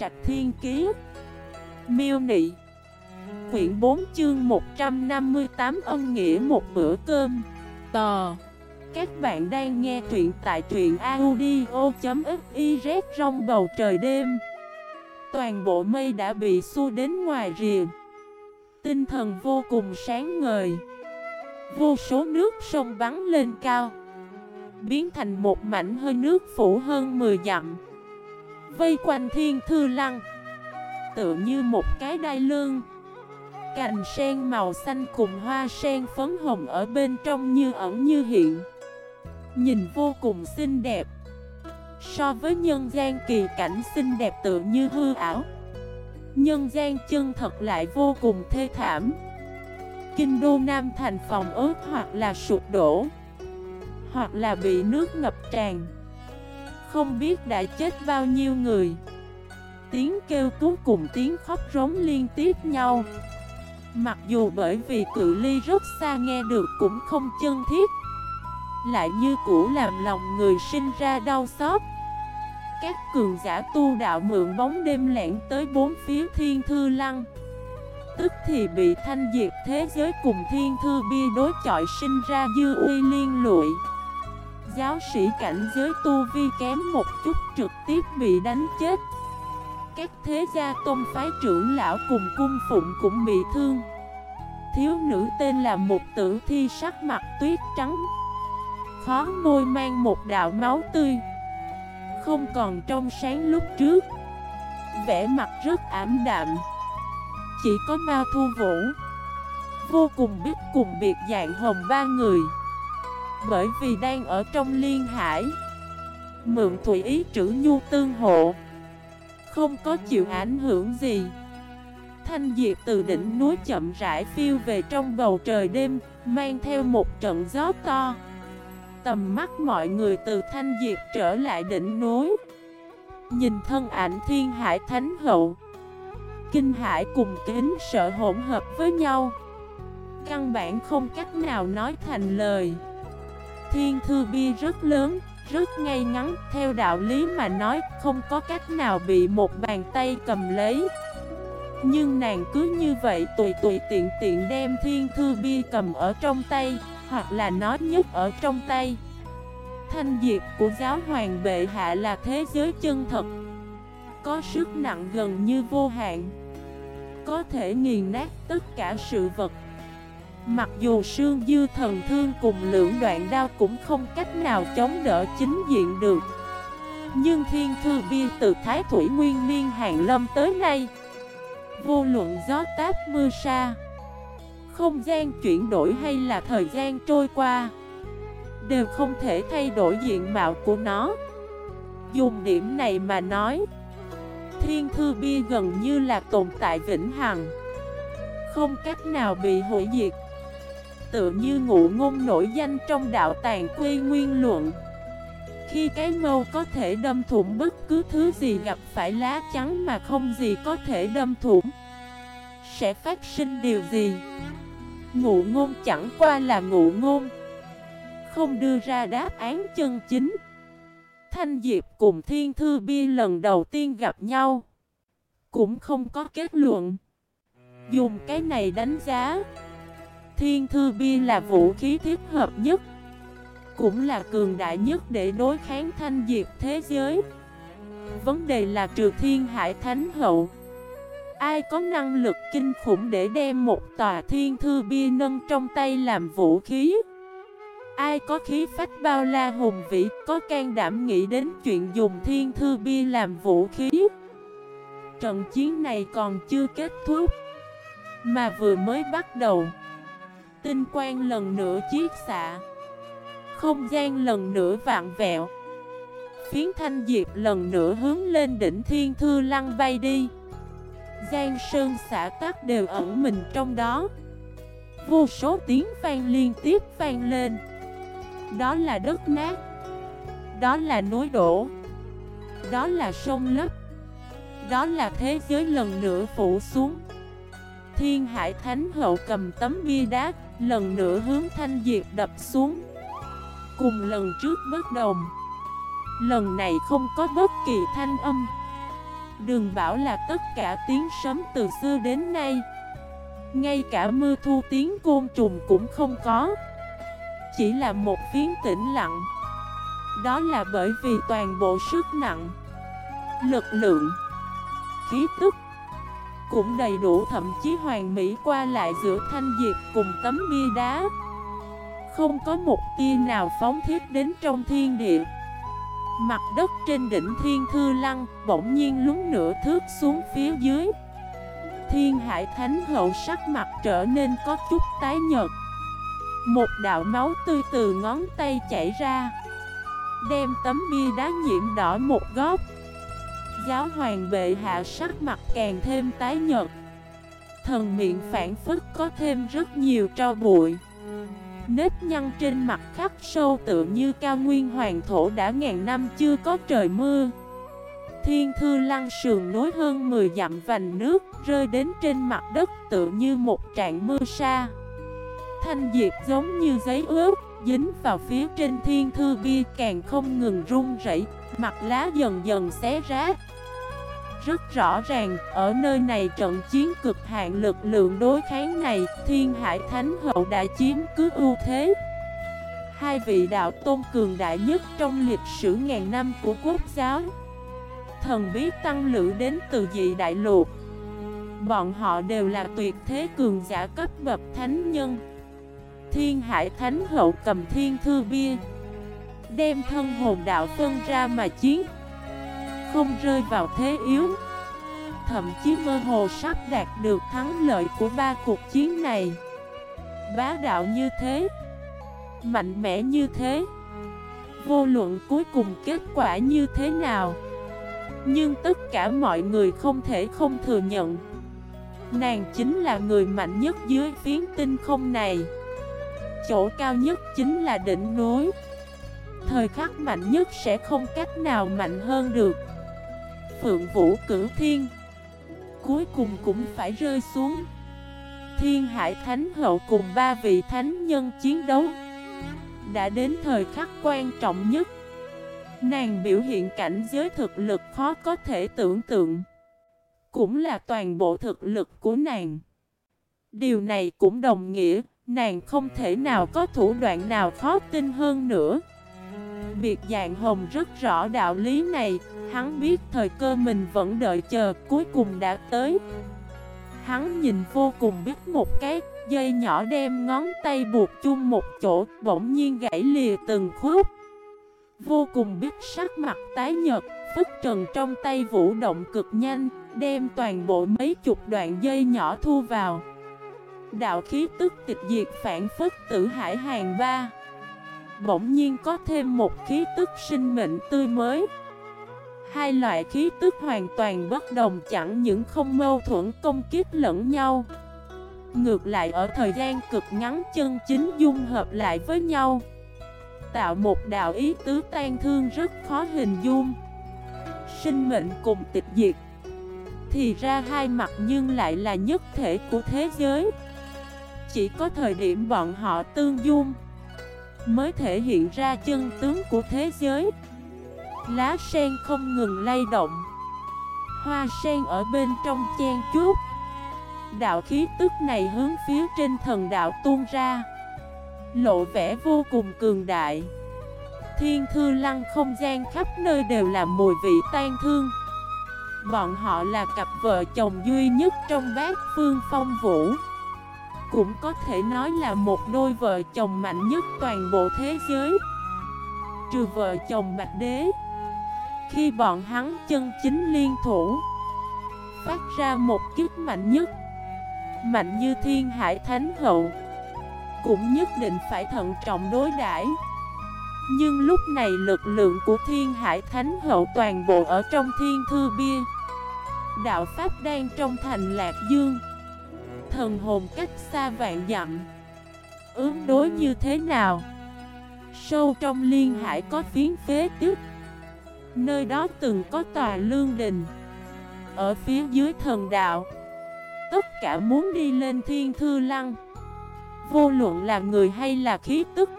Trạch Thiên Kiế Miêu Nị Quyển 4 chương 158 ân nghĩa một bữa cơm, Tò. Các bạn đang nghe truyện tại truyện audio.xyz trong bầu trời đêm. Toàn bộ mây đã bị xua đến ngoài rìa. Tinh thần vô cùng sáng ngời. Vô số nước sông bắn lên cao, Biến thành một mảnh hơi nước phủ hơn 10 dặm. Vây quanh thiên thư lăng. Tựa như một cái đai lương. Cành sen màu xanh cùng hoa sen phấn hồng ở bên trong như ẩn như hiện. Nhìn vô cùng xinh đẹp. So với nhân gian kỳ cảnh xinh đẹp tự như hư ảo. Nhân gian chân thật lại vô cùng thê thảm. Kinh đô Nam thành phòng ớt hoặc là sụp đổ. Hoặc là bị nước ngập tràn. Không biết đã chết bao nhiêu người. Tiếng kêu cứu cùng tiếng khóc rống liên tiếp nhau. Mặc dù bởi vì cự ly rất xa nghe được cũng không chân thiết, Lại như cũ làm lòng người sinh ra đau xót. Các cường giả tu đạo mượn bóng đêm lẻn tới bốn phía thiên thư lăng, Tức thì bị thanh diệt thế giới cùng thiên thư bia đối chọi sinh ra dư uy liên lụi Giáo sĩ cảnh giới tu vi kém một chút trực tiếp bị đánh chết. Các thế gia tôn phái trưởng lão cùng cung phụng cũng bị thương. Thiếu nữ tên là một tử thi sắc mặt tuyết trắng Khó môi mang một đạo máu tươi. Không còn trong sáng lúc trước, Vẻ mặt rất ảm đạm. Chỉ có ma Thu Vũ, Vô cùng biết cùng biệt dạng hồng ba người. Bởi vì đang ở trong liên hải. Mượn thủy ý trữ nhu tương hộ. Không có chịu ảnh hưởng gì. Thanh diệp từ đỉnh núi chậm rãi phiêu về trong bầu trời đêm, Mang theo một trận gió to. Tầm mắt mọi người từ thanh diệp trở lại đỉnh núi. Nhìn thân ảnh thiên hải thánh hậu. Kinh hải cùng kính sợ hỗn hợp với nhau. Căn bản không cách nào nói thành lời. Thiên thư bia rất lớn, rất ngay ngắn. Theo đạo lý mà nói không có cách nào bị một bàn tay cầm lấy. Nhưng nàng cứ như vậy tùy tùy tiện tiện đem thiên thư bia cầm ở trong tay Hoặc là nói nhất ở trong tay. Thanh diệp của giáo hoàng bệ hạ là thế giới chân thật. Có sức nặng gần như vô hạn. Có thể nghiền nát tất cả sự vật. Mặc dù sương dư thần thương cùng lưỡng đoạn đao cũng không cách nào chống đỡ chính diện được. Nhưng thiên thư bia từ Thái Thủy Nguyên Niên hàng lâm tới nay, Vô luận gió táp mưa sa, Không gian chuyển đổi hay là thời gian trôi qua, Đều không thể thay đổi diện mạo của nó. Dùng điểm này mà nói, Thiên thư bia gần như là tồn tại vĩnh hằng, Không cách nào bị hủy diệt. Tựa như ngụ ngôn nổi danh trong đạo tàng quê nguyên luận. Khi cái mâu có thể đâm thủng bất cứ thứ gì gặp phải lá trắng mà không gì có thể đâm thủng, Sẽ phát sinh điều gì? Ngụ ngôn chẳng qua là ngụ ngôn, Không đưa ra đáp án chân chính. Thanh Diệp cùng Thiên Thư bi lần đầu tiên gặp nhau, Cũng không có kết luận. Dùng cái này đánh giá Thiên Thư Bia là vũ khí thiết hợp nhất, Cũng là cường đại nhất để đối kháng thanh diệt thế giới. Vấn đề là trừ thiên hải thánh hậu, Ai có năng lực kinh khủng để đem một tòa thiên thư bia nâng trong tay làm vũ khí? Ai có khí phách bao la hùng vĩ, Có can đảm nghĩ đến chuyện dùng thiên thư bia làm vũ khí? Trận chiến này còn chưa kết thúc, Mà vừa mới bắt đầu Tinh quang lần nữa chiết xạ. Không gian lần nữa vạn vẹo. Phiến thanh diệp lần nữa hướng lên đỉnh thiên thư lăng bay đi. Giang sơn xả tắc đều ẩn mình trong đó. Vô số tiếng vang liên tiếp vang lên. Đó là đất nát. Đó là núi đổ. Đó là sông lấp. Đó là thế giới lần nữa phủ xuống. Thiên Hải Thánh Hậu cầm tấm bia đá, Lần nữa hướng thanh diệp đập xuống. Cùng lần trước bất đồng. Lần này không có bất kỳ thanh âm. Đừng bảo là tất cả tiếng sấm từ xưa đến nay. Ngay cả mưa thu tiếng côn trùng cũng không có. Chỉ là một phiến tĩnh lặng. Đó là bởi vì toàn bộ sức nặng, Lực lượng, Khí tức cũng đầy đủ, thậm chí hoàn mỹ qua lại giữa thanh diệt cùng tấm bia đá. Không có một tia nào phóng thiết đến trong thiên địa. Mặt đất trên đỉnh thiên thư lăng bỗng nhiên lún nửa thước xuống phía dưới. Thiên hải thánh hậu sắc mặt trở nên có chút tái nhợt. Một đạo máu tươi từ ngón tay chảy ra, Đem tấm bia đá nhiễm đỏ một góc. Giáo hoàng bệ hạ sắc mặt càng thêm tái nhợt. Thần miệng phản phức có thêm rất nhiều tro bụi. Nếp nhăn trên mặt khắc sâu tự như cao nguyên hoàng thổ đã ngàn năm chưa có trời mưa. Thiên thư lăng sườn nối hơn 10 dặm vành nước Rơi đến trên mặt đất tự như một trạng mưa sa. Thanh diệt giống như giấy ướt, Dính vào phía trên thiên thư bia càng không ngừng run rẩy, Mặt lá dần dần xé rách rất rõ ràng, ở nơi này trận chiến cực hạn lực lượng đối kháng này, Thiên Hải Thánh Hậu đã chiếm cứ ưu thế. Hai vị đạo tôn cường đại nhất trong lịch sử ngàn năm của quốc giáo. Thần bí tăng lữ đến từ dị đại lục. Bọn họ đều là tuyệt thế cường giả cấp bậc thánh nhân. Thiên Hải Thánh Hậu cầm thiên thư bia Đem thân hồn đạo phân ra mà chiến không rơi vào thế yếu. Thậm chí mơ hồ sắp đạt được thắng lợi của ba cuộc chiến này. Bá đạo như thế, Mạnh mẽ như thế, Vô luận cuối cùng kết quả như thế nào. Nhưng tất cả mọi người không thể không thừa nhận, Nàng chính là người mạnh nhất dưới phiến tinh không này. Chỗ cao nhất chính là đỉnh núi. Thời khắc mạnh nhất sẽ không cách nào mạnh hơn được. Phượng Vũ Cửu Thiên. Cuối cùng cũng phải rơi xuống. Thiên Hải Thánh Hậu cùng ba vị thánh nhân chiến đấu Đã đến thời khắc quan trọng nhất. Nàng biểu hiện cảnh giới thực lực khó có thể tưởng tượng, Cũng là toàn bộ thực lực của nàng. Điều này cũng đồng nghĩa Nàng không thể nào có thủ đoạn nào khó tin hơn nữa. Biệt dạng hồng rất rõ đạo lý này. Hắn biết thời cơ mình vẫn đợi chờ, cuối cùng đã tới. Hắn nhìn vô cùng biết một cái, dây nhỏ đem ngón tay buộc chung một chỗ, bỗng nhiên gãy lìa từng khúc. Vô cùng biết sắc mặt tái nhật Phức trần trong tay vũ động cực nhanh, Đem toàn bộ mấy chục đoạn dây nhỏ thu vào. Đạo khí tức tịch diệt phản phất tử hải hàng ba. Bỗng nhiên có thêm một khí tức sinh mệnh tươi mới. Hai loại khí tức hoàn toàn bất đồng, chẳng những không mâu thuẫn công kích lẫn nhau, Ngược lại ở thời gian cực ngắn chân chính dung hợp lại với nhau, Tạo một đạo ý tứ tan thương rất khó hình dung. Sinh mệnh cùng tịch diệt, Thì ra hai mặt nhưng lại là nhất thể của thế giới. Chỉ có thời điểm bọn họ tương dung Mới thể hiện ra chân tướng của thế giới. Lá sen không ngừng lay động. Hoa sen ở bên trong chen chút Đạo khí tức này hướng phía trên thần đạo tuôn ra, Lộ vẻ vô cùng cường đại. Thiên thư lăng không gian khắp nơi đều là mùi vị tan thương. Bọn họ là cặp vợ chồng duy nhất trong bát phương phong vũ. Cũng có thể nói là một đôi vợ chồng mạnh nhất toàn bộ thế giới. Trừ vợ chồng Bạch Đế, khi bọn hắn chân chính liên thủ, Phát ra một kiếp mạnh nhất, Mạnh như thiên hải thánh hậu, Cũng nhất định phải thận trọng đối đãi. Nhưng lúc này lực lượng của thiên hải thánh hậu toàn bộ ở trong thiên thư bia, Đạo Pháp đang trong thành Lạc Dương. Thần hồn cách xa vạn dặm. Ứng đối như thế nào? Sâu trong liên hải có phiến phế tức Nơi đó từng có tòa lương đình. Ở phía dưới thần đạo, Tất cả muốn đi lên thiên thư lăng. Vô luận là người hay là khí tức,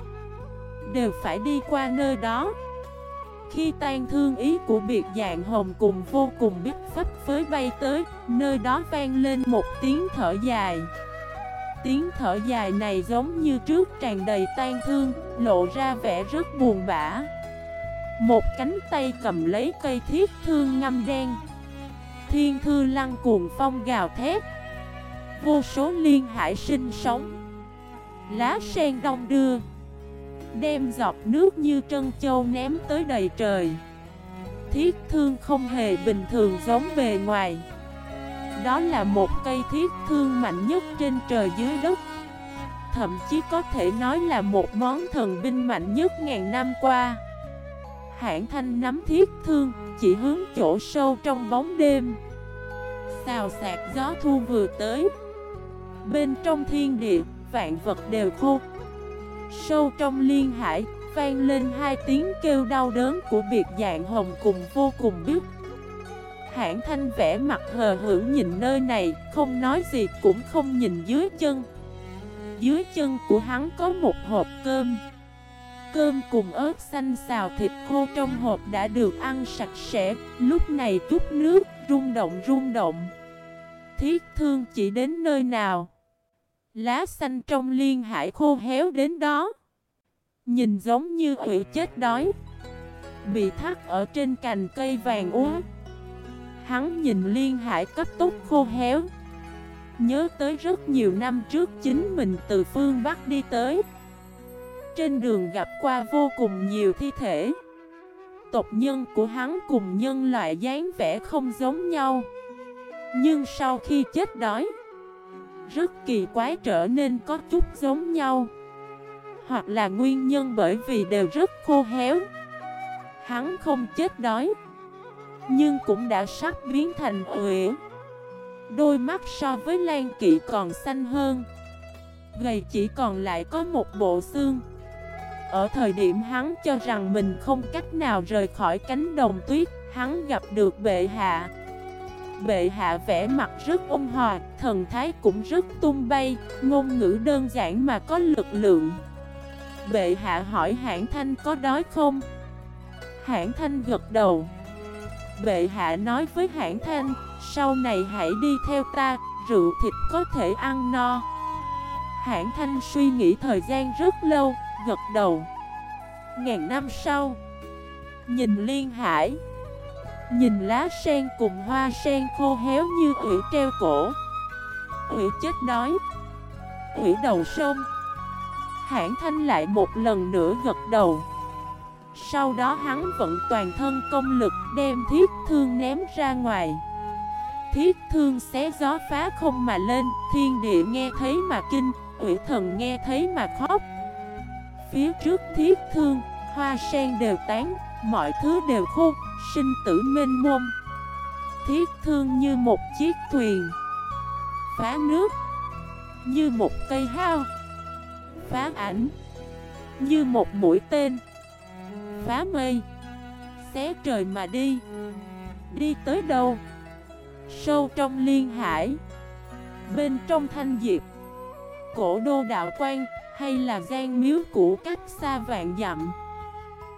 Đều phải đi qua nơi đó. Khi tan thương ý của biệt dạng hồng cùng vô cùng biết phách bay tới, nơi đó vang lên một tiếng thở dài. Tiếng thở dài này giống như trước tràn đầy tan thương, lộ ra vẻ rất buồn bã. Một cánh tay cầm lấy cây thiết thương ngâm đen. Thiên thư lăng cuồng phong gào thét. Vô số liên hải sinh sống. Lá sen đông đưa. Đem giọt nước như trân châu ném tới đầy trời. Thiết thương không hề bình thường giống bề ngoài. Đó là một cây thiết thương mạnh nhất trên trời dưới đất. Thậm chí có thể nói là một món thần binh mạnh nhất ngàn năm qua. Hãng thanh nắm thiết thương, Chỉ hướng chỗ sâu trong bóng đêm. Xào sạc gió thu vừa tới. Bên trong thiên địa, Vạn vật đều khô Sâu trong liên hải, vang lên hai tiếng kêu đau đớn của biệt dạng hồng cùng vô cùng biết. Hãng thanh vẽ mặt hờ hưởng nhìn nơi này, không nói gì cũng không nhìn dưới chân. Dưới chân của hắn có một hộp cơm. Cơm cùng ớt xanh xào thịt khô trong hộp đã được ăn sạch sẽ Lúc này chút nước, rung động rung động. Thiết thương chỉ đến nơi nào? Lá xanh trong liên hải khô héo đến đó. Nhìn giống như quỷ chết đói. Bị thắt ở trên cành cây vàng úa. Hắn nhìn liên hải cấp tốc khô héo. Nhớ tới rất nhiều năm trước chính mình từ phương Bắc đi tới. Trên đường gặp qua vô cùng nhiều thi thể. Tộc nhân của hắn cùng nhân loại dáng vẻ không giống nhau. Nhưng sau khi chết đói rất kỳ quái trở nên có chút giống nhau. Hoặc là nguyên nhân bởi vì đều rất khô héo. Hắn không chết đói, Nhưng cũng đã sắp biến thành ủy Đôi mắt so với Lan Kỵ còn xanh hơn. Gầy chỉ còn lại có một bộ xương. Ở thời điểm hắn cho rằng mình không cách nào rời khỏi cánh đồng tuyết, Hắn gặp được bệ hạ. Bệ hạ vẽ mặt rất ôn hòa, thần thái cũng rất tung bay, ngôn ngữ đơn giản mà có lực lượng. Bệ hạ hỏi hãng thanh có đói không? Hãng thanh gật đầu. Bệ hạ nói với hãng thanh, sau này hãy đi theo ta, rượu thịt có thể ăn no. Hãng thanh suy nghĩ thời gian rất lâu, gật đầu. Ngàn năm sau, nhìn liên hải. Nhìn lá sen cùng hoa sen khô héo như ủy treo cổ. Ủy chết nói, Ủy đầu sông. Hãng thanh lại một lần nữa gật đầu. Sau đó hắn vận toàn thân công lực đem thiết thương ném ra ngoài. Thiết thương xé gió phá không mà lên. Thiên địa nghe thấy mà kinh. Ủy thần nghe thấy mà khóc. Phía trước thiết thương Hoa sen đều tán. Mọi thứ đều khô sinh tử mênh mông. Thiết thương như một chiếc thuyền, Phá nước Như một cây hao, Phá ảnh Như một mũi tên, Phá mây, Xé trời mà đi Đi tới đâu? Sâu trong liên hải, Bên trong thanh diệp, Cổ đô đạo quan Hay là gian miếu cũ cách xa vạn dặm?